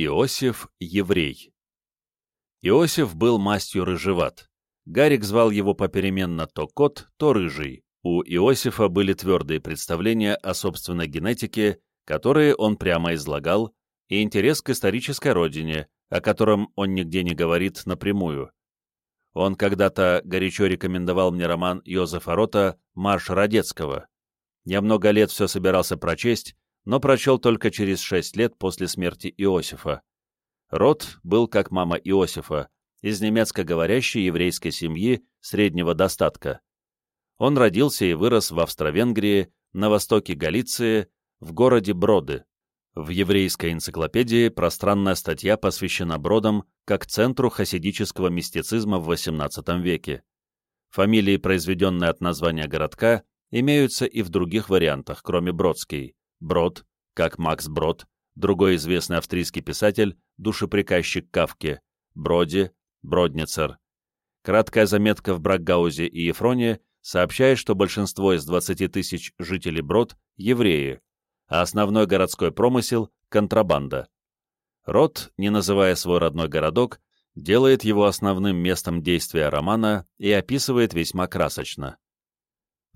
Иосиф — еврей. Иосиф был мастью рыжеват. Гарик звал его попеременно то кот, то рыжий. У Иосифа были твердые представления о собственной генетике, которые он прямо излагал, и интерес к исторической родине, о котором он нигде не говорит напрямую. Он когда-то горячо рекомендовал мне роман Йозефа Рота «Марш Радецкого». Я много лет все собирался прочесть, но прочел только через шесть лет после смерти Иосифа. Рот был как мама Иосифа, из немецкоговорящей еврейской семьи среднего достатка. Он родился и вырос в Австро-Венгрии, на востоке Галиции, в городе Броды. В еврейской энциклопедии пространная статья посвящена Бродам как центру хасидического мистицизма в XVIII веке. Фамилии, произведенные от названия городка, имеются и в других вариантах, кроме Бродский. Брод, как Макс Брод, другой известный австрийский писатель, душеприказчик Кавки, Броди, Бродницер. Краткая заметка в Бракгаузе и Ефроне сообщает, что большинство из 20 тысяч жителей Брод – евреи, а основной городской промысел – контрабанда. Рот, не называя свой родной городок, делает его основным местом действия романа и описывает весьма красочно.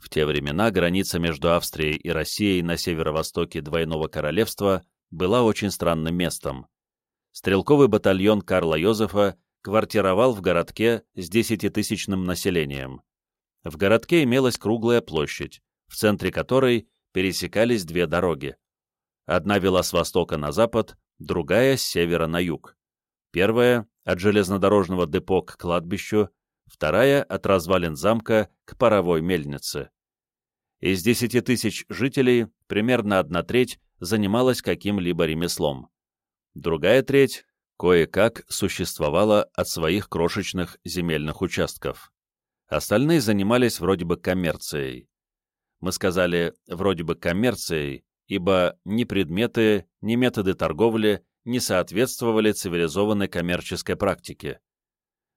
В те времена граница между Австрией и Россией на северо-востоке двойного королевства была очень странным местом. Стрелковый батальон Карла Йозефа квартировал в городке с десятитысячным населением. В городке имелась круглая площадь, в центре которой пересекались две дороги. Одна вела с востока на запад, другая — с севера на юг. Первая — от железнодорожного депо к кладбищу, вторая — от развалин замка к паровой мельнице. Из десяти тысяч жителей примерно одна треть занималась каким-либо ремеслом. Другая треть кое-как существовала от своих крошечных земельных участков. Остальные занимались вроде бы коммерцией. Мы сказали «вроде бы коммерцией», ибо ни предметы, ни методы торговли не соответствовали цивилизованной коммерческой практике.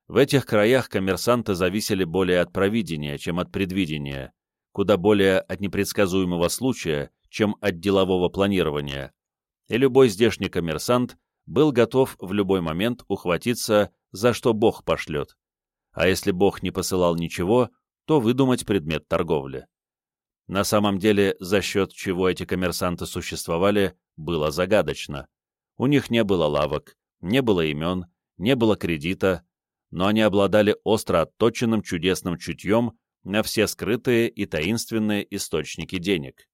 В этих краях коммерсанты зависели более от провидения, чем от предвидения, куда более от непредсказуемого случая, чем от делового планирования. И любой здешний коммерсант был готов в любой момент ухватиться, за что Бог пошлет. А если Бог не посылал ничего, то выдумать предмет торговли. На самом деле, за счет чего эти коммерсанты существовали, было загадочно. У них не было лавок, не было имен, не было кредита, но они обладали остро отточенным чудесным чутьем на все скрытые и таинственные источники денег.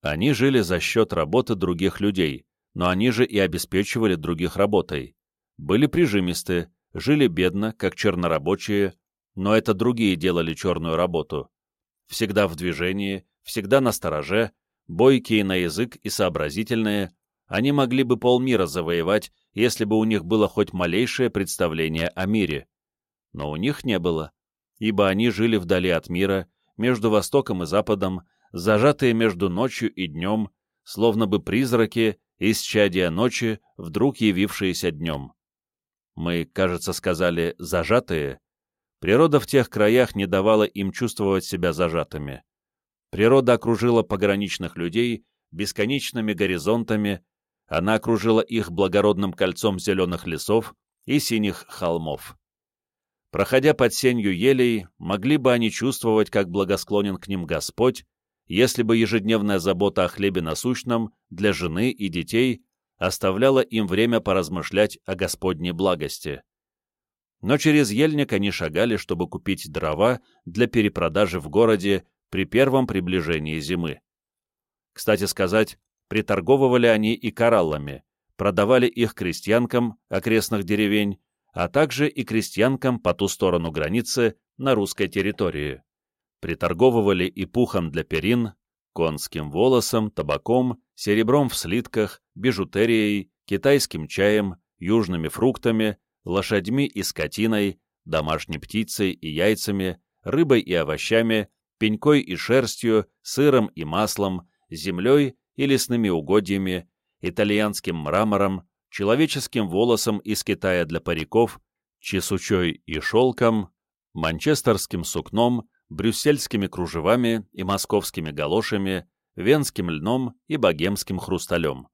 Они жили за счет работы других людей, но они же и обеспечивали других работой. Были прижимисты, жили бедно, как чернорабочие, но это другие делали черную работу. Всегда в движении, всегда на стороже, бойкие на язык и сообразительные, они могли бы полмира завоевать, если бы у них было хоть малейшее представление о мире. Но у них не было, ибо они жили вдали от мира, между Востоком и Западом, зажатые между ночью и днем, словно бы призраки из чадия ночи, вдруг явившиеся днем. Мы, кажется, сказали «зажатые». Природа в тех краях не давала им чувствовать себя зажатыми. Природа окружила пограничных людей бесконечными горизонтами, она окружила их благородным кольцом зеленых лесов и синих холмов. Проходя под сенью елей, могли бы они чувствовать, как благосклонен к ним Господь, если бы ежедневная забота о хлебе насущном для жены и детей оставляла им время поразмышлять о Господней благости. Но через ельник они шагали, чтобы купить дрова для перепродажи в городе при первом приближении зимы. Кстати сказать, приторговывали они и кораллами, продавали их крестьянкам окрестных деревень, а также и крестьянкам по ту сторону границы на русской территории. Приторговывали и пухом для перин, конским волосом, табаком, серебром в слитках, бижутерией, китайским чаем, южными фруктами, лошадьми и скотиной, домашней птицей и яйцами, рыбой и овощами, пенькой и шерстью, сыром и маслом, землей и лесными угодьями, итальянским мрамором, человеческим волосом из Китая для париков, чесучой и шелком, манчестерским сукном, брюссельскими кружевами и московскими галошами, венским льном и богемским хрусталем.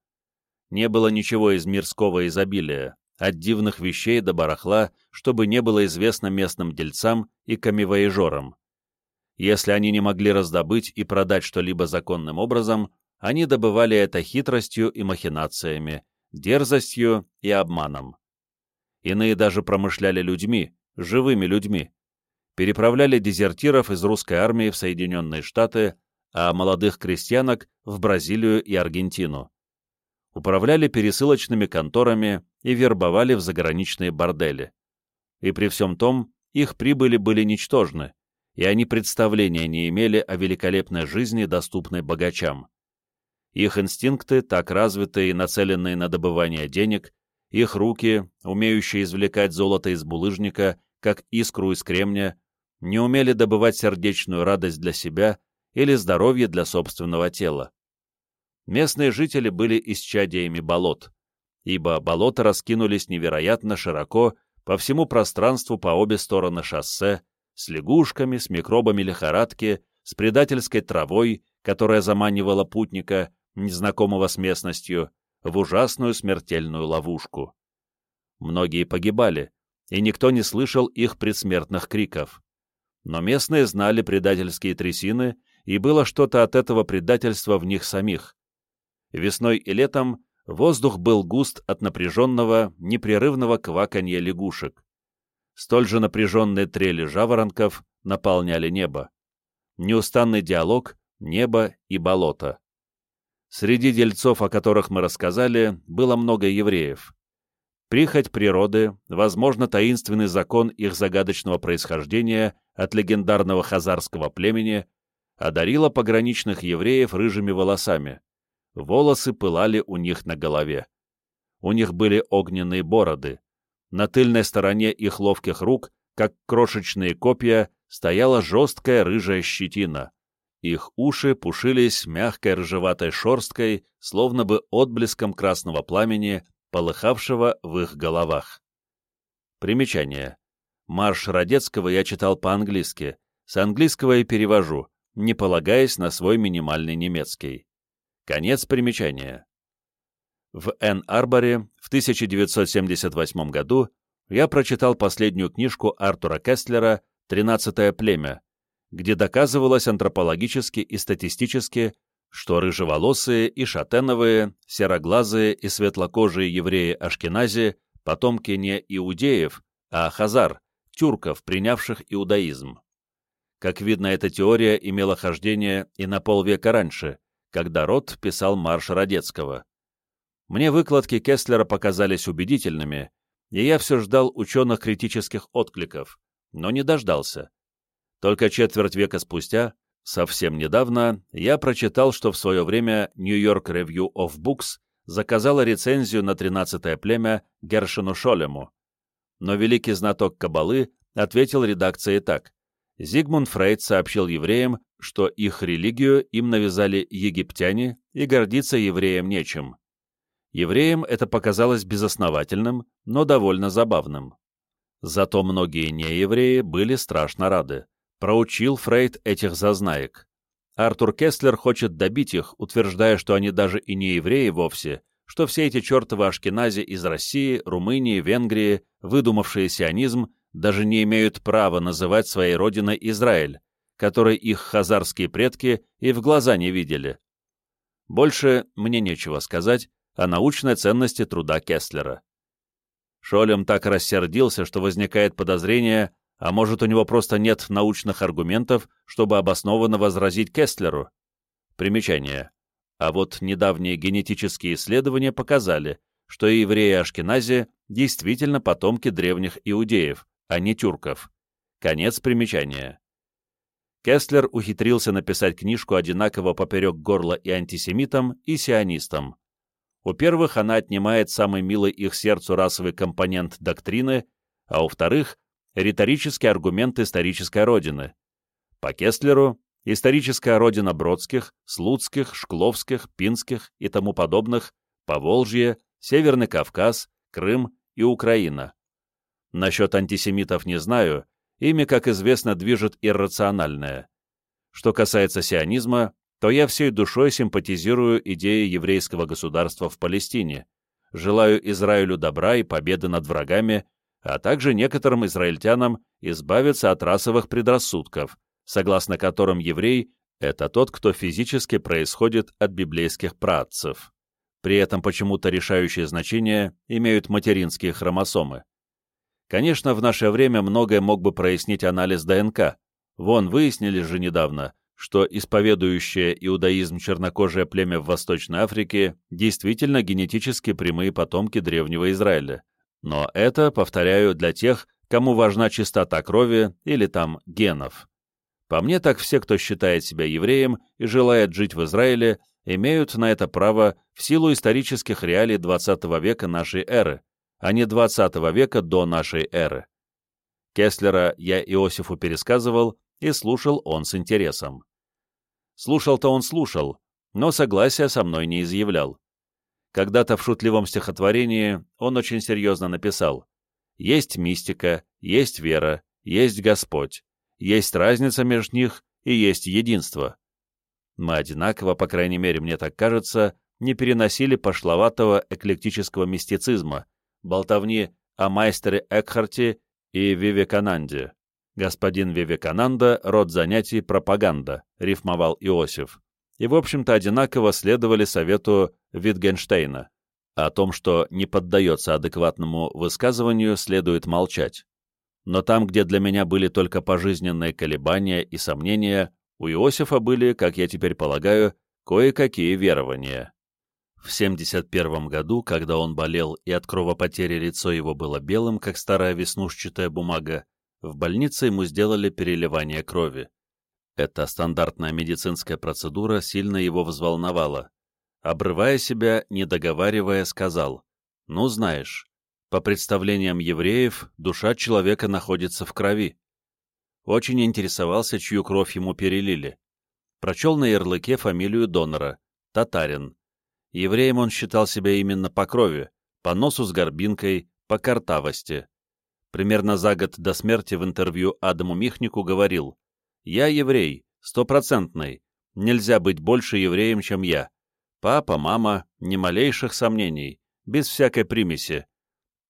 не было ничего из мирского изобилия, от дивных вещей до барахла, чтобы не было известно местным дельцам и камевоежорам. Если они не могли раздобыть и продать что-либо законным образом, они добывали это хитростью и махинациями, дерзостью и обманом. Иные даже промышляли людьми, живыми людьми, переправляли дезертиров из русской армии в Соединенные Штаты, а молодых крестьянок в Бразилию и Аргентину. Управляли пересылочными конторами и вербовали в заграничные бордели. И при всем том, их прибыли были ничтожны, и они представления не имели о великолепной жизни, доступной богачам. Их инстинкты, так развитые и нацеленные на добывание денег, их руки, умеющие извлекать золото из булыжника, как искру из кремня, не умели добывать сердечную радость для себя или здоровье для собственного тела. Местные жители были исчадиями болот, ибо болота раскинулись невероятно широко по всему пространству по обе стороны шоссе, с лягушками, с микробами лихорадки, с предательской травой, которая заманивала путника, незнакомого с местностью, в ужасную смертельную ловушку. Многие погибали, и никто не слышал их предсмертных криков но местные знали предательские трясины, и было что-то от этого предательства в них самих. Весной и летом воздух был густ от напряженного, непрерывного кваканья лягушек. Столь же напряженные трели жаворонков наполняли небо. Неустанный диалог небо и болото. Среди дельцов, о которых мы рассказали, было много евреев. Прихоть природы, возможно, таинственный закон их загадочного происхождения от легендарного хазарского племени, одарила пограничных евреев рыжими волосами. Волосы пылали у них на голове. У них были огненные бороды. На тыльной стороне их ловких рук, как крошечные копья, стояла жесткая рыжая щетина. Их уши пушились мягкой рыжеватой шерсткой, словно бы отблеском красного пламени, полыхавшего в их головах. Примечание. Марш Радецкого я читал по-английски, с английского и перевожу, не полагаясь на свой минимальный немецкий. Конец примечания. В Энн-Арборе в 1978 году я прочитал последнюю книжку Артура Кестлера «Тринадцатое племя», где доказывалось антропологически и статистически, что рыжеволосые и шатеновые, сероглазые и светлокожие евреи-ашкенази – потомки не иудеев, а хазар, тюрков, принявших иудаизм. Как видно, эта теория имела хождение и на полвека раньше, когда Рот писал марш Радецкого. Мне выкладки Кестлера показались убедительными, и я все ждал ученых критических откликов, но не дождался. Только четверть века спустя, совсем недавно, я прочитал, что в свое время New York Review of Books заказала рецензию на тринадцатое племя Гершину Шолему, но великий знаток Кабалы ответил редакции так. Зигмунд Фрейд сообщил евреям, что их религию им навязали египтяне, и гордиться евреям нечем. Евреям это показалось безосновательным, но довольно забавным. Зато многие неевреи были страшно рады. Проучил Фрейд этих зазнаек. Артур Кесслер хочет добить их, утверждая, что они даже и не евреи вовсе, что все эти чертовы ашкенази из России, Румынии, Венгрии, выдумавшие сионизм, даже не имеют права называть своей родиной Израиль, который их хазарские предки и в глаза не видели. Больше мне нечего сказать о научной ценности труда Кестлера. Шолем так рассердился, что возникает подозрение, а может у него просто нет научных аргументов, чтобы обоснованно возразить Кестлеру. Примечание. А вот недавние генетические исследования показали, что евреи Ашкенази действительно потомки древних иудеев, а не тюрков. Конец примечания. Кестлер ухитрился написать книжку одинаково поперек горла и антисемитам, и сионистам. У первых она отнимает самый милый их сердцу расовый компонент доктрины, а у вторых — риторический аргумент исторической родины. По Кестлеру историческая родина Бродских, Слуцких, Шкловских, Пинских и тому подобных, Поволжье, Северный Кавказ, Крым и Украина. Насчет антисемитов не знаю, ими, как известно, движет иррациональное. Что касается сионизма, то я всей душой симпатизирую идее еврейского государства в Палестине, желаю Израилю добра и победы над врагами, а также некоторым израильтянам избавиться от расовых предрассудков, согласно которым еврей — это тот, кто физически происходит от библейских праотцев. При этом почему-то решающее значение имеют материнские хромосомы. Конечно, в наше время многое мог бы прояснить анализ ДНК. Вон, выяснили же недавно, что исповедующее иудаизм чернокожее племя в Восточной Африке действительно генетически прямые потомки древнего Израиля. Но это, повторяю, для тех, кому важна чистота крови или там генов. По мне так все, кто считает себя евреем и желает жить в Израиле, имеют на это право в силу исторических реалий XX века нашей эры, а не XX века до нашей эры. Кеслера я Иосифу пересказывал, и слушал он с интересом. Слушал-то он слушал, но согласия со мной не изъявлял. Когда-то в шутливом стихотворении он очень серьезно написал «Есть мистика, есть вера, есть Господь, есть разница между них и есть единство». Мы одинаково, по крайней мере, мне так кажется, не переносили пошловатого эклектического мистицизма, болтовни о майстере Экхарте и Вивекананде. Господин Вивекананда, род занятий пропаганда, рифмовал Иосиф и, в общем-то, одинаково следовали совету Витгенштейна. О том, что не поддается адекватному высказыванию, следует молчать. Но там, где для меня были только пожизненные колебания и сомнения, у Иосифа были, как я теперь полагаю, кое-какие верования. В 71 году, когда он болел и от кровопотери лицо его было белым, как старая веснушчатая бумага, в больнице ему сделали переливание крови. Эта стандартная медицинская процедура сильно его взволновала. Обрывая себя, не договаривая, сказал, «Ну, знаешь, по представлениям евреев, душа человека находится в крови». Очень интересовался, чью кровь ему перелили. Прочел на ярлыке фамилию донора — татарин. Евреем он считал себя именно по крови, по носу с горбинкой, по картавости. Примерно за год до смерти в интервью Адаму Михнику говорил, я еврей, стопроцентный. Нельзя быть больше евреем, чем я. Папа, мама, ни малейших сомнений, без всякой примеси.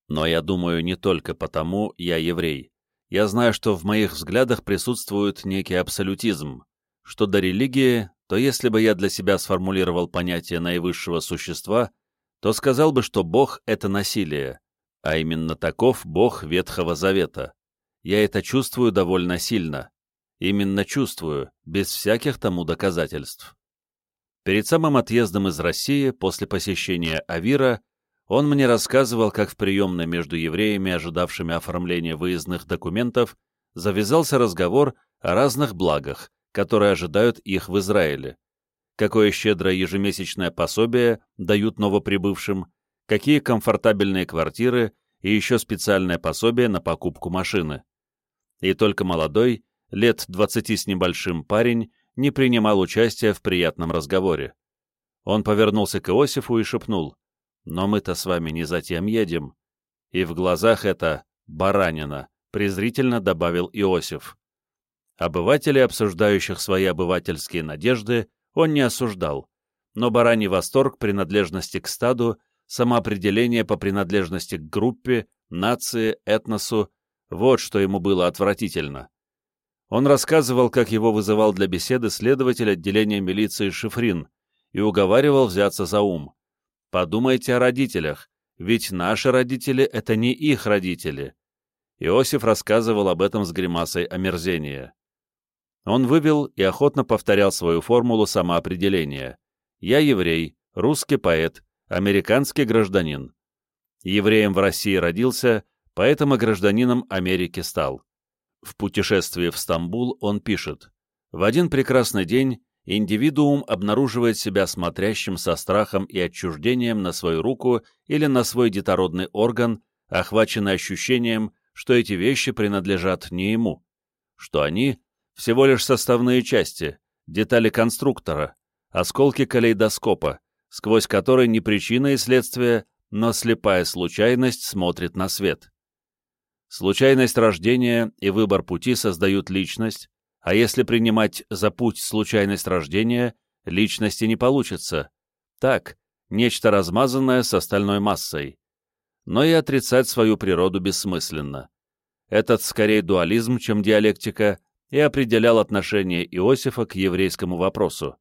Но я думаю, не только потому я еврей. Я знаю, что в моих взглядах присутствует некий абсолютизм. Что до религии, то если бы я для себя сформулировал понятие наивысшего существа, то сказал бы, что Бог — это насилие, а именно таков Бог Ветхого Завета. Я это чувствую довольно сильно. Именно чувствую, без всяких тому доказательств. Перед самым отъездом из России, после посещения Авира, он мне рассказывал, как в приемной между евреями, ожидавшими оформления выездных документов, завязался разговор о разных благах, которые ожидают их в Израиле. Какое щедрое ежемесячное пособие дают новоприбывшим, какие комфортабельные квартиры и еще специальное пособие на покупку машины. И только молодой, лет двадцати с небольшим парень не принимал участия в приятном разговоре. Он повернулся к Иосифу и шепнул, «Но мы-то с вами не затем едем». И в глазах это «баранина», презрительно добавил Иосиф. Обывателей, обсуждающих свои обывательские надежды, он не осуждал, но бараний восторг принадлежности к стаду, самоопределение по принадлежности к группе, нации, этносу — вот что ему было отвратительно. Он рассказывал, как его вызывал для беседы следователь отделения милиции Шифрин и уговаривал взяться за ум. «Подумайте о родителях, ведь наши родители — это не их родители». Иосиф рассказывал об этом с гримасой омерзения. Он вывел и охотно повторял свою формулу самоопределения. «Я еврей, русский поэт, американский гражданин. Евреем в России родился, поэтому гражданином Америки стал. В путешествии в Стамбул он пишет, «В один прекрасный день индивидуум обнаруживает себя смотрящим со страхом и отчуждением на свою руку или на свой детородный орган, охваченный ощущением, что эти вещи принадлежат не ему, что они — всего лишь составные части, детали конструктора, осколки калейдоскопа, сквозь который не причина и следствие, но слепая случайность смотрит на свет. Случайность рождения и выбор пути создают личность, а если принимать за путь случайность рождения, Личности не получится. Так, нечто размазанное с остальной массой. Но и отрицать свою природу бессмысленно. Этот скорее дуализм, чем диалектика, и определял отношение Иосифа к еврейскому вопросу.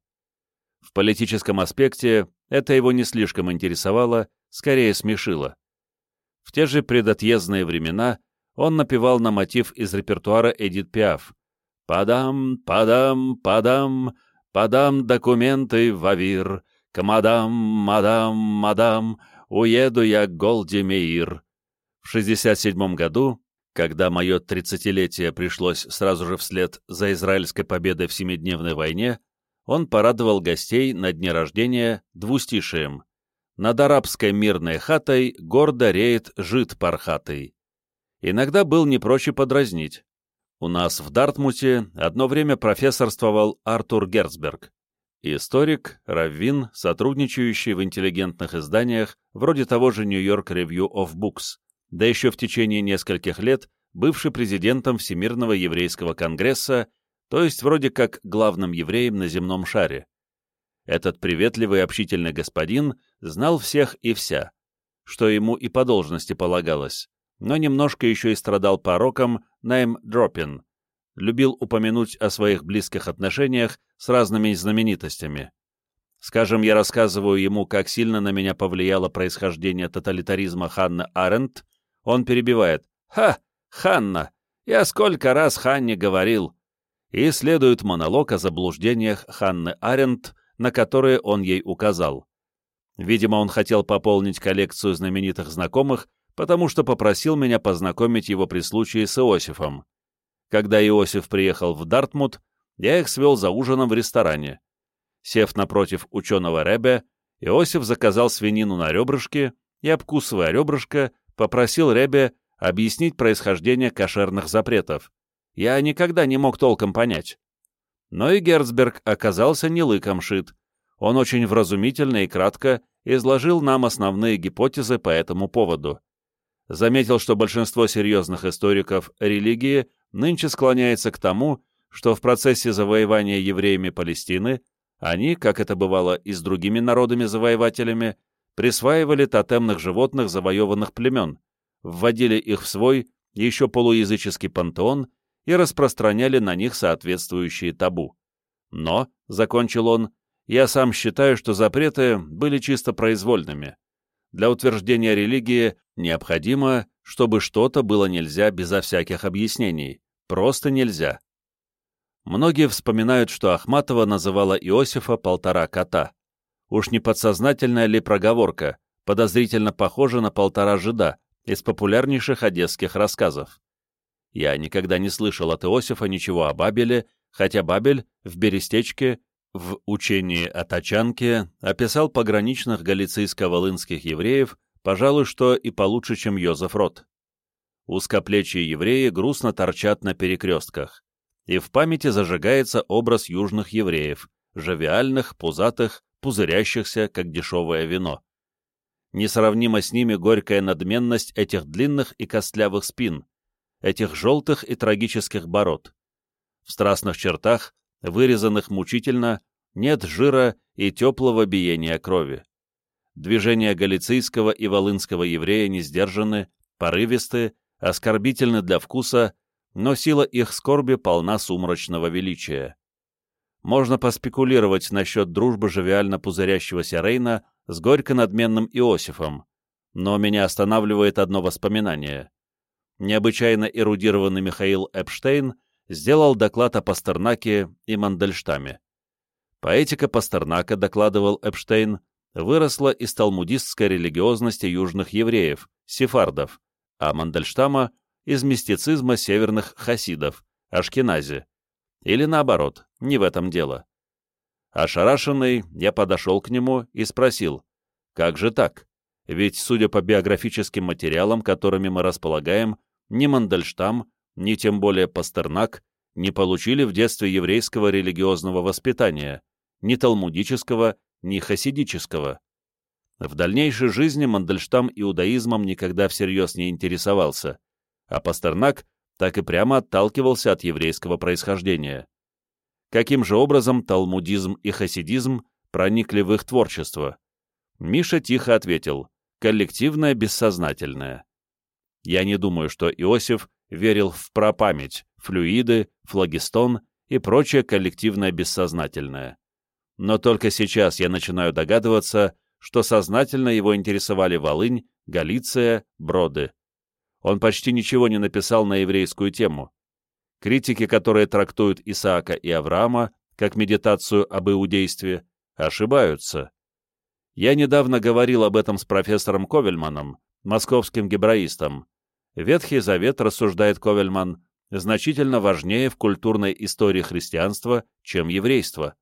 В политическом аспекте это его не слишком интересовало, скорее смешило. В те же предотъездные времена он напевал на мотив из репертуара Эдит Пиаф «Падам, падам, падам, падам документы в Авир, к мадам, мадам, мадам, уеду я к Голди Меир». В 67 году, когда мое тридцатилетие пришлось сразу же вслед за израильской победой в Семидневной войне, он порадовал гостей на дне рождения двустишием. Над арабской мирной хатой гордо реет жид пархатый. Иногда был не прочь подразнить. У нас в Дартмуте одно время профессорствовал Артур Герцберг. Историк, раввин, сотрудничающий в интеллигентных изданиях, вроде того же York Review of Books, да еще в течение нескольких лет бывший президентом Всемирного еврейского конгресса то есть вроде как главным евреем на земном шаре. Этот приветливый и общительный господин знал всех и вся, что ему и по должности полагалось, но немножко еще и страдал пороком name dropping, любил упомянуть о своих близких отношениях с разными знаменитостями. Скажем, я рассказываю ему, как сильно на меня повлияло происхождение тоталитаризма Ханны Аренд, он перебивает «Ха! Ханна! Я сколько раз Ханне говорил! и следует монолог о заблуждениях Ханны Аренд, на которые он ей указал. Видимо, он хотел пополнить коллекцию знаменитых знакомых, потому что попросил меня познакомить его при случае с Иосифом. Когда Иосиф приехал в Дартмут, я их свел за ужином в ресторане. Сев напротив ученого Ребе, Иосиф заказал свинину на ребрышке и, обкусывая ребрышко, попросил Ребе объяснить происхождение кошерных запретов я никогда не мог толком понять. Но и Герцберг оказался не лыком шит. Он очень вразумительно и кратко изложил нам основные гипотезы по этому поводу. Заметил, что большинство серьезных историков религии нынче склоняется к тому, что в процессе завоевания евреями Палестины они, как это бывало и с другими народами-завоевателями, присваивали тотемных животных завоеванных племен, вводили их в свой, еще полуязыческий пантеон и распространяли на них соответствующие табу. Но, — закончил он, — я сам считаю, что запреты были чисто произвольными. Для утверждения религии необходимо, чтобы что-то было нельзя безо всяких объяснений. Просто нельзя. Многие вспоминают, что Ахматова называла Иосифа полтора кота. Уж не подсознательная ли проговорка, подозрительно похожа на полтора жида из популярнейших одесских рассказов. Я никогда не слышал от Иосифа ничего о Бабеле, хотя Бабель в Берестечке в учении о Тачанке описал пограничных галицийско-волынских евреев, пожалуй, что и получше, чем Йозеф Рот. Узкоплечие евреи грустно торчат на перекрестках, и в памяти зажигается образ южных евреев, жавиальных, пузатых, пузырящихся, как дешевое вино. Несравнима с ними горькая надменность этих длинных и костлявых спин, этих желтых и трагических бород. В страстных чертах, вырезанных мучительно, нет жира и теплого биения крови. Движения галицийского и волынского еврея не сдержаны, порывисты, оскорбительны для вкуса, но сила их скорби полна сумрачного величия. Можно поспекулировать насчет дружбы живиально пузырящегося Рейна с горько-надменным Иосифом, но меня останавливает одно воспоминание необычайно эрудированный Михаил Эпштейн сделал доклад о Пастернаке и Мандельштаме. Поэтика Пастернака, докладывал Эпштейн, выросла из талмудистской религиозности южных евреев, сефардов, а Мандельштама — из мистицизма северных хасидов, ашкенази. Или наоборот, не в этом дело. Ошарашенный, я подошел к нему и спросил, как же так? Ведь, судя по биографическим материалам, которыми мы располагаем, ни Мандельштам, ни тем более Пастернак не получили в детстве еврейского религиозного воспитания, ни талмудического, ни хасидического. В дальнейшей жизни Мандельштам иудаизмом никогда всерьез не интересовался, а Пастернак так и прямо отталкивался от еврейского происхождения. каким же образом талмудизм и хасидизм проникли в их творчество. Миша тихо ответил «коллективное бессознательное». Я не думаю, что Иосиф верил в прапамять, флюиды, флагистон и прочее коллективное бессознательное. Но только сейчас я начинаю догадываться, что сознательно его интересовали Волынь, Галиция, Броды. Он почти ничего не написал на еврейскую тему. Критики, которые трактуют Исаака и Авраама как медитацию об иудействе, ошибаются. Я недавно говорил об этом с профессором Ковельманом, московским гебраистом. Ветхий Завет, рассуждает Ковельман, значительно важнее в культурной истории христианства, чем еврейство.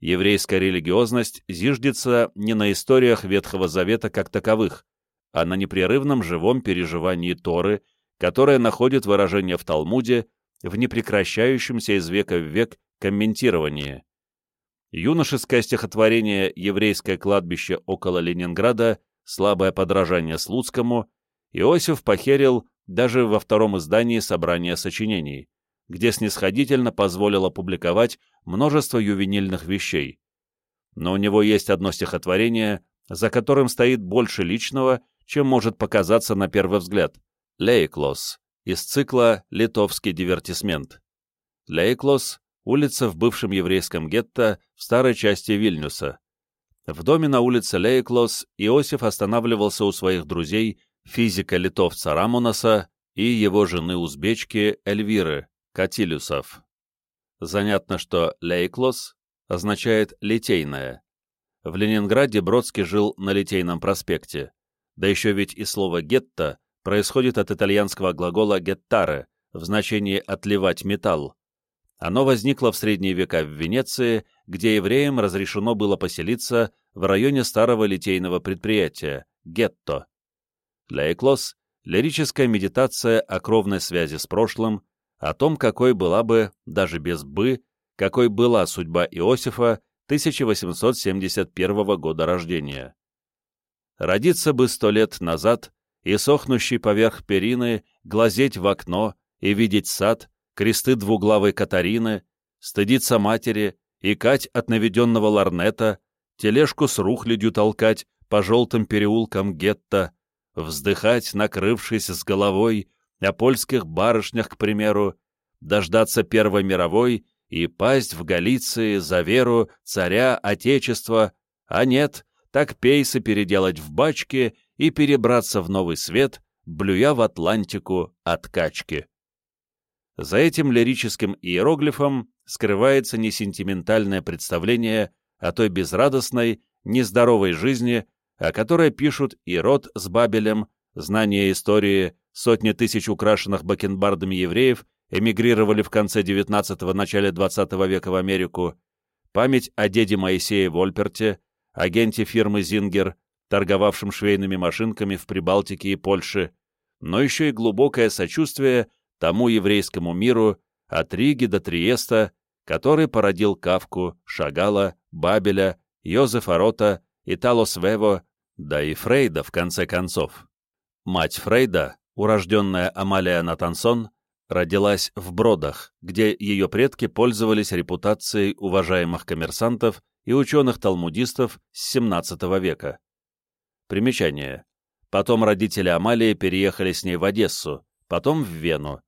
Еврейская религиозность зиждется не на историях Ветхого Завета как таковых, а на непрерывном живом переживании Торы, которое находит выражение в Талмуде в непрекращающемся из века в век комментировании. Юношеское стихотворение «Еврейское кладбище около Ленинграда» слабое подражание Слуцкому, Иосиф похерил даже во втором издании собрания сочинений, где снисходительно позволил опубликовать множество ювенильных вещей. Но у него есть одно стихотворение, за которым стоит больше личного, чем может показаться на первый взгляд. Лейклос из цикла «Литовский дивертисмент». Лейклос — улица в бывшем еврейском гетто в старой части Вильнюса. В доме на улице Лейклос Иосиф останавливался у своих друзей, физика-литовца Рамонаса и его жены-узбечки Эльвиры, Катилюсов. Занятно, что Лейклос означает «литейная». В Ленинграде Бродский жил на Литейном проспекте. Да еще ведь и слово «гетто» происходит от итальянского глагола «геттаре» в значении «отливать металл». Оно возникло в средние века в Венеции, где евреям разрешено было поселиться в районе старого литейного предприятия – гетто. Для Эклос – лирическая медитация о кровной связи с прошлым, о том, какой была бы, даже без «бы», какой была судьба Иосифа 1871 года рождения. Родиться бы сто лет назад и сохнущий поверх перины глазеть в окно и видеть сад, кресты двуглавой Катарины, стыдиться матери, икать от наведенного ларнета, тележку с рухлядью толкать по желтым переулкам гетто, вздыхать, накрывшись с головой, о польских барышнях, к примеру, дождаться Первой мировой и пасть в Галиции за веру царя Отечества, а нет, так пейсы переделать в бачки и перебраться в новый свет, блюя в Атлантику от качки. За этим лирическим иероглифом скрывается несентиментальное представление о той безрадостной, нездоровой жизни, о которой пишут и Род с Бабелем, знание истории, сотни тысяч украшенных бакенбардами евреев эмигрировали в конце XIX – начале XX века в Америку, память о деде Моисее Вольперте, агенте фирмы «Зингер», торговавшем швейными машинками в Прибалтике и Польше, но еще и глубокое сочувствие тому еврейскому миру от Риги до Триеста, который породил Кавку, Шагала, Бабеля, Йозефа Рота, Итало Свево, да и Фрейда, в конце концов. Мать Фрейда, урожденная Амалия Натансон, родилась в Бродах, где ее предки пользовались репутацией уважаемых коммерсантов и ученых-талмудистов с XVII века. Примечание. Потом родители Амалии переехали с ней в Одессу, потом в Вену.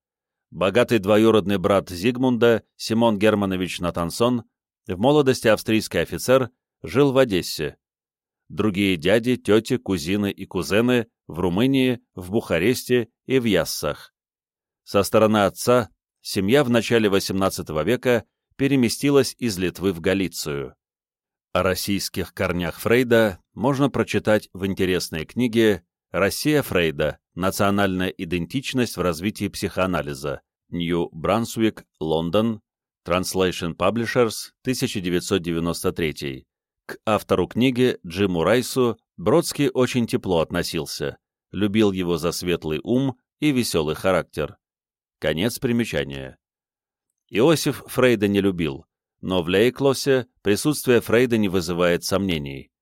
Богатый двоюродный брат Зигмунда, Симон Германович Натансон, в молодости австрийский офицер, жил в Одессе. Другие дяди, тети, кузины и кузены в Румынии, в Бухаресте и в Яссах. Со стороны отца семья в начале XVIII века переместилась из Литвы в Галицию. О российских корнях Фрейда можно прочитать в интересной книге «Россия Фрейда. Национальная идентичность в развитии психоанализа. Нью Брансуик, Лондон. Translation Publishers, 1993». К автору книги, Джиму Райсу, Бродский очень тепло относился, любил его за светлый ум и веселый характер. Конец примечания. Иосиф Фрейда не любил, но в Лейклосе присутствие Фрейда не вызывает сомнений.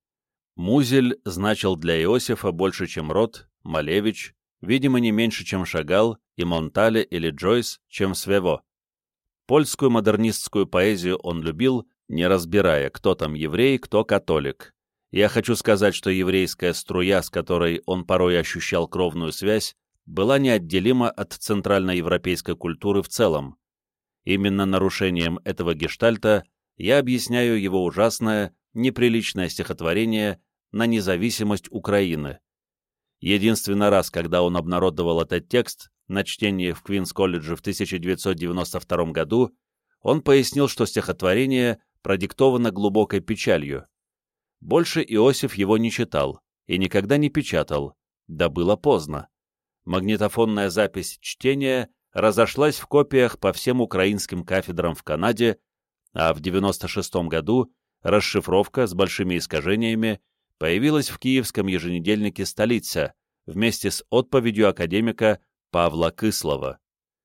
Музель значил для Иосифа больше, чем Рот, Малевич, видимо, не меньше, чем Шагал и Монтале или Джойс, чем Свево. Польскую модернистскую поэзию он любил, не разбирая, кто там еврей, кто католик. Я хочу сказать, что еврейская струя, с которой он порой ощущал кровную связь, была неотделима от центральноевропейской культуры в целом. Именно нарушением этого гештальта я объясняю его ужасное, неприличное стихотворение на независимость Украины. Единственный раз, когда он обнародовал этот текст на чтении в Квинс-колледже в 1992 году, он пояснил, что стихотворение продиктовано глубокой печалью. Больше Иосиф его не читал и никогда не печатал, да было поздно. Магнитофонная запись чтения разошлась в копиях по всем украинским кафедрам в Канаде, а в 1996 году расшифровка с большими искажениями появилась в киевском еженедельнике «Столица» вместе с отповедью академика Павла Кыслова.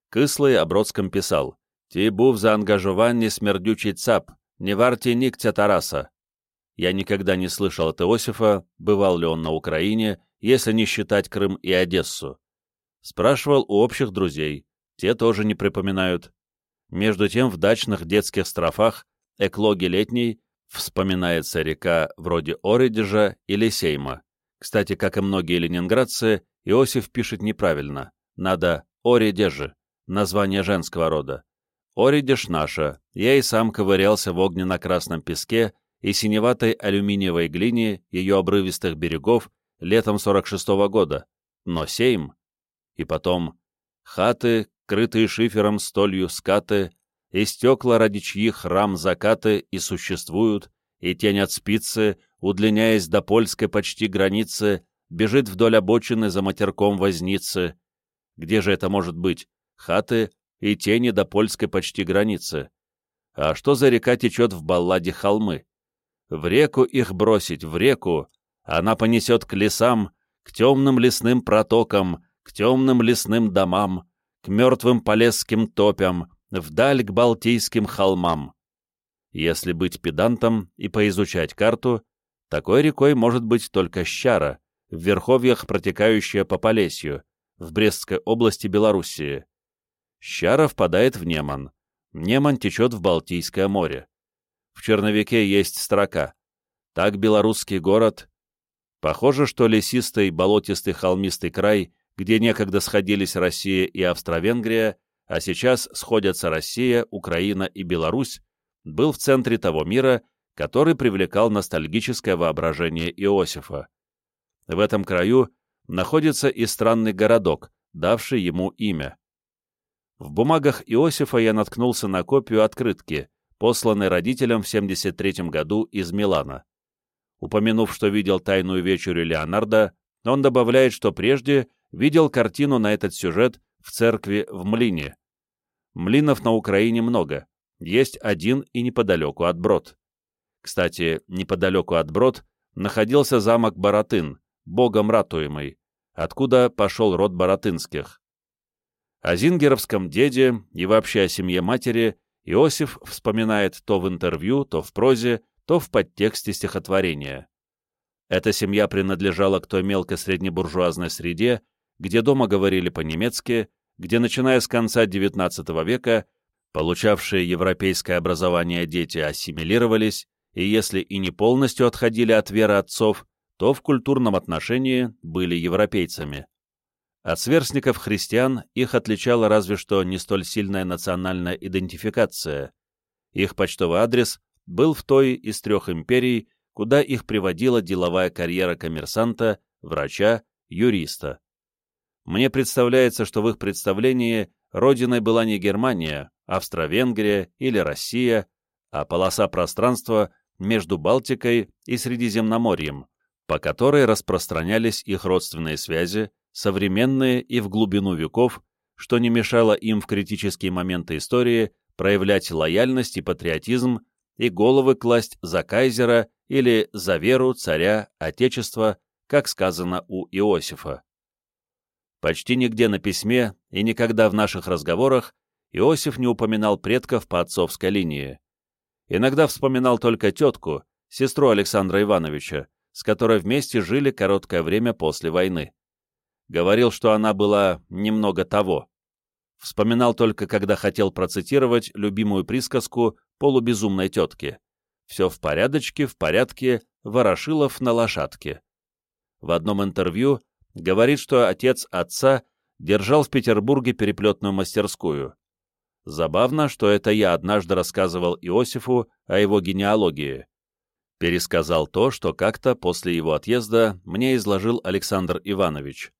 Кыслый о Бродском писал «Ти був заангажованный смердючий цап, не варти нигтя Тараса». Я никогда не слышал от Иосифа, бывал ли он на Украине, если не считать Крым и Одессу. Спрашивал у общих друзей, те тоже не припоминают. Между тем в дачных детских строфах «Эклоги летней» вспоминается река вроде Оридежа или Сейма. Кстати, как и многие ленинградцы, Иосиф пишет неправильно. Надо Оридежи, название женского рода. Оридеж наша, я и сам ковырялся в огненно-красном песке и синеватой алюминиевой глине ее обрывистых берегов летом 46 -го года, но сейм. И потом хаты, крытые шифером столью скаты, и стекла, ради чьих рам закаты и существуют, и тень от спицы, удлиняясь до польской почти границы, бежит вдоль обочины за матерком возницы. Где же это может быть? Хаты и тени до польской почти границы. А что за река течет в балладе холмы? В реку их бросить, в реку. Она понесет к лесам, к темным лесным протокам, к темным лесным домам, к мертвым полесским топям, вдаль к Балтийским холмам. Если быть педантом и поизучать карту, такой рекой может быть только Щара, в верховьях протекающая по Полесью, в Брестской области Белоруссии. Щара впадает в Неман. Неман течет в Балтийское море. В черновике есть строка. Так белорусский город... Похоже, что лесистый, болотистый, холмистый край, где некогда сходились Россия и Австро-Венгрия, а сейчас сходятся Россия, Украина и Беларусь, был в центре того мира, который привлекал ностальгическое воображение Иосифа. В этом краю находится и странный городок, давший ему имя. В бумагах Иосифа я наткнулся на копию открытки, посланной родителям в 73 году из Милана. Упомянув, что видел «Тайную вечерю» Леонардо, он добавляет, что прежде видел картину на этот сюжет в церкви в Млине. Млинов на Украине много, есть один и неподалеку от Брод. Кстати, неподалеку от Брод находился замок Баратын, богом ратуемый, откуда пошел род Баратынских. О Зингеровском деде и вообще о семье матери Иосиф вспоминает то в интервью, то в прозе, то в подтексте стихотворения. Эта семья принадлежала к той мелкой среднебуржуазной среде, где дома говорили по-немецки, где, начиная с конца XIX века, получавшие европейское образование дети ассимилировались, и если и не полностью отходили от веры отцов, то в культурном отношении были европейцами. От сверстников христиан их отличала разве что не столь сильная национальная идентификация. Их почтовый адрес был в той из трех империй, куда их приводила деловая карьера коммерсанта, врача, юриста. Мне представляется, что в их представлении родиной была не Германия, Австро-Венгрия или Россия, а полоса пространства между Балтикой и Средиземноморьем, по которой распространялись их родственные связи, современные и в глубину веков, что не мешало им в критические моменты истории проявлять лояльность и патриотизм и головы класть за кайзера или за веру царя, отечества, как сказано у Иосифа. Почти нигде на письме и никогда в наших разговорах Иосиф не упоминал предков по отцовской линии. Иногда вспоминал только тетку, сестру Александра Ивановича, с которой вместе жили короткое время после войны. Говорил, что она была немного того. Вспоминал только, когда хотел процитировать любимую присказку полубезумной тетки. «Все в порядочке, в порядке, Ворошилов на лошадке». В одном интервью говорит, что отец отца держал в Петербурге переплетную мастерскую. Забавно, что это я однажды рассказывал Иосифу о его генеалогии. Пересказал то, что как-то после его отъезда мне изложил Александр Иванович.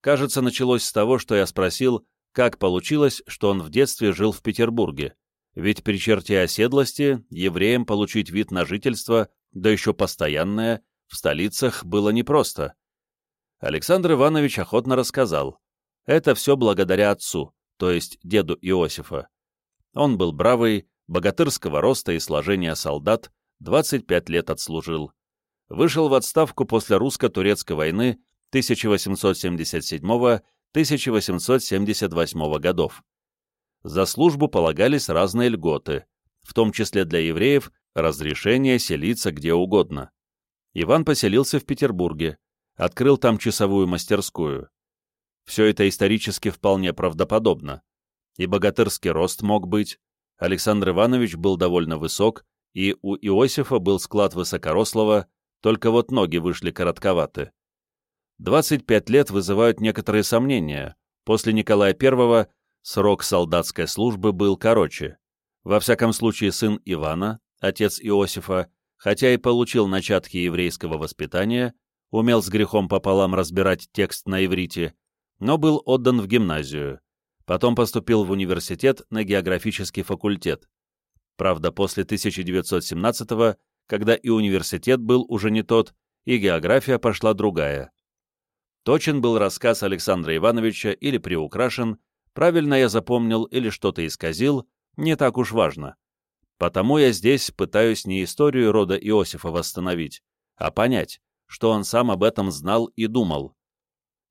Кажется, началось с того, что я спросил, как получилось, что он в детстве жил в Петербурге, ведь при черте оседлости евреям получить вид на жительство, да еще постоянное, в столицах было непросто. Александр Иванович охотно рассказал. Это все благодаря отцу, то есть деду Иосифа. Он был бравый, богатырского роста и сложения солдат, 25 лет отслужил. Вышел в отставку после русско-турецкой войны 1877-1878 годов. За службу полагались разные льготы, в том числе для евреев разрешение селиться где угодно. Иван поселился в Петербурге, открыл там часовую мастерскую. Все это исторически вполне правдоподобно. И богатырский рост мог быть, Александр Иванович был довольно высок, и у Иосифа был склад высокорослого, только вот ноги вышли коротковаты. 25 лет вызывают некоторые сомнения. После Николая I срок солдатской службы был короче. Во всяком случае, сын Ивана, отец Иосифа, хотя и получил начатки еврейского воспитания, умел с грехом пополам разбирать текст на иврите, но был отдан в гимназию. Потом поступил в университет на географический факультет. Правда, после 1917 когда и университет был уже не тот, и география пошла другая. Точен был рассказ Александра Ивановича или приукрашен, правильно я запомнил или что-то исказил, не так уж важно. Потому я здесь пытаюсь не историю рода Иосифа восстановить, а понять, что он сам об этом знал и думал.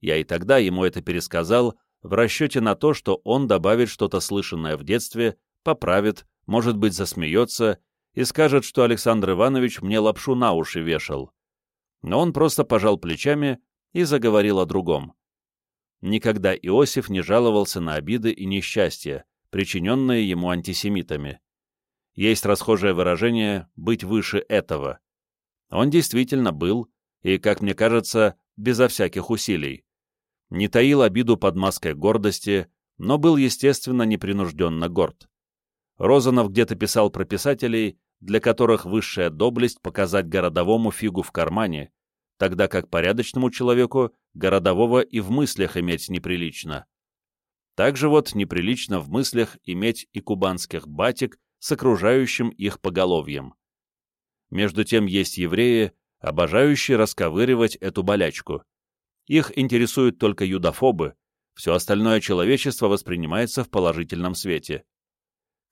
Я и тогда ему это пересказал в расчете на то, что он добавит что-то слышанное в детстве, поправит, может быть, засмеется и скажет, что Александр Иванович мне лапшу на уши вешал. Но он просто пожал плечами и заговорил о другом. Никогда Иосиф не жаловался на обиды и несчастья, причиненные ему антисемитами. Есть расхожее выражение «быть выше этого». Он действительно был, и, как мне кажется, безо всяких усилий не таил обиду под маской гордости, но был, естественно, непринужденно горд. Розанов где-то писал про писателей, для которых высшая доблесть показать городовому фигу в кармане, тогда как порядочному человеку городового и в мыслях иметь неприлично. Также вот неприлично в мыслях иметь и кубанских батик с окружающим их поголовьем. Между тем есть евреи, обожающие расковыривать эту болячку. Их интересуют только юдофобы, все остальное человечество воспринимается в положительном свете.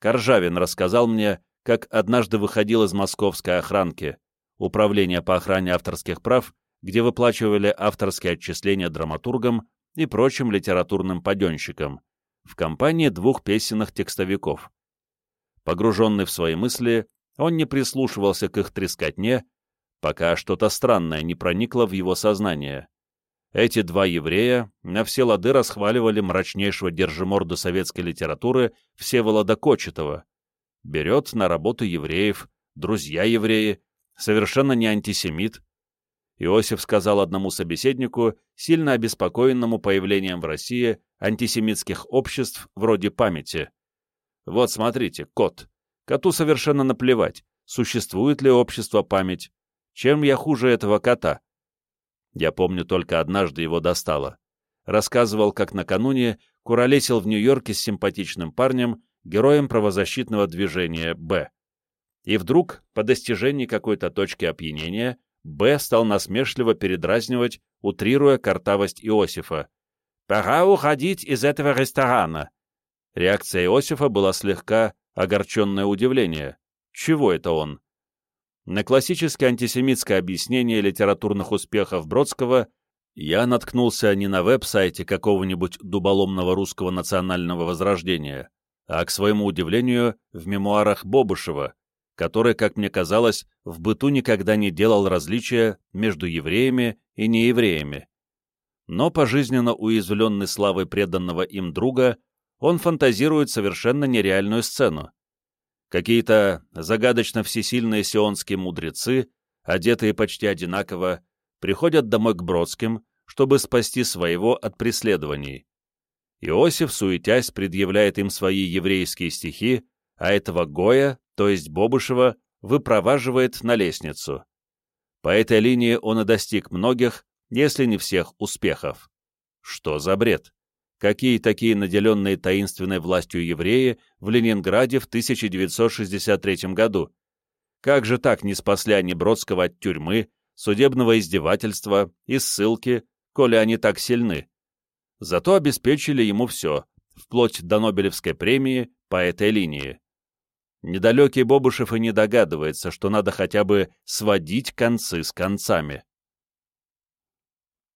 Коржавин рассказал мне, как однажды выходил из московской охранки, управления по охране авторских прав, где выплачивали авторские отчисления драматургам и прочим литературным паденщикам, в компании двух песенных текстовиков. Погруженный в свои мысли, он не прислушивался к их трескотне, пока что-то странное не проникло в его сознание. Эти два еврея на все лады расхваливали мрачнейшего держиморду советской литературы Всеволода Кочетова. Берет на работу евреев, друзья евреи, совершенно не антисемит. Иосиф сказал одному собеседнику, сильно обеспокоенному появлением в России антисемитских обществ вроде памяти. Вот смотрите, кот. Коту совершенно наплевать, существует ли общество память. Чем я хуже этого кота? Я помню, только однажды его достало. Рассказывал, как накануне куролесил в Нью-Йорке с симпатичным парнем, героем правозащитного движения «Б». И вдруг, по достижении какой-то точки опьянения, Б стал насмешливо передразнивать, утрируя картавость Иосифа. «Пора уходить из этого ресторана!» Реакция Иосифа была слегка огорченное удивление. Чего это он? На классическое антисемитское объяснение литературных успехов Бродского я наткнулся не на веб-сайте какого-нибудь дуболомного русского национального возрождения, а, к своему удивлению, в мемуарах Бобышева, который, как мне казалось, в быту никогда не делал различия между евреями и неевреями. Но, пожизненно уязвленный славой преданного им друга, он фантазирует совершенно нереальную сцену. Какие-то загадочно всесильные сионские мудрецы, одетые почти одинаково, приходят домой к Бродским, чтобы спасти своего от преследований. Иосиф, суетясь, предъявляет им свои еврейские стихи, а этого Гоя, то есть Бобышева, выпроваживает на лестницу. По этой линии он и достиг многих, если не всех, успехов. Что за бред? Какие такие наделенные таинственной властью евреи в Ленинграде в 1963 году? Как же так не спасли они Бродского от тюрьмы, судебного издевательства и ссылки, коли они так сильны? Зато обеспечили ему все, вплоть до Нобелевской премии по этой линии. Недалекий Бобушев и не догадывается, что надо хотя бы сводить концы с концами.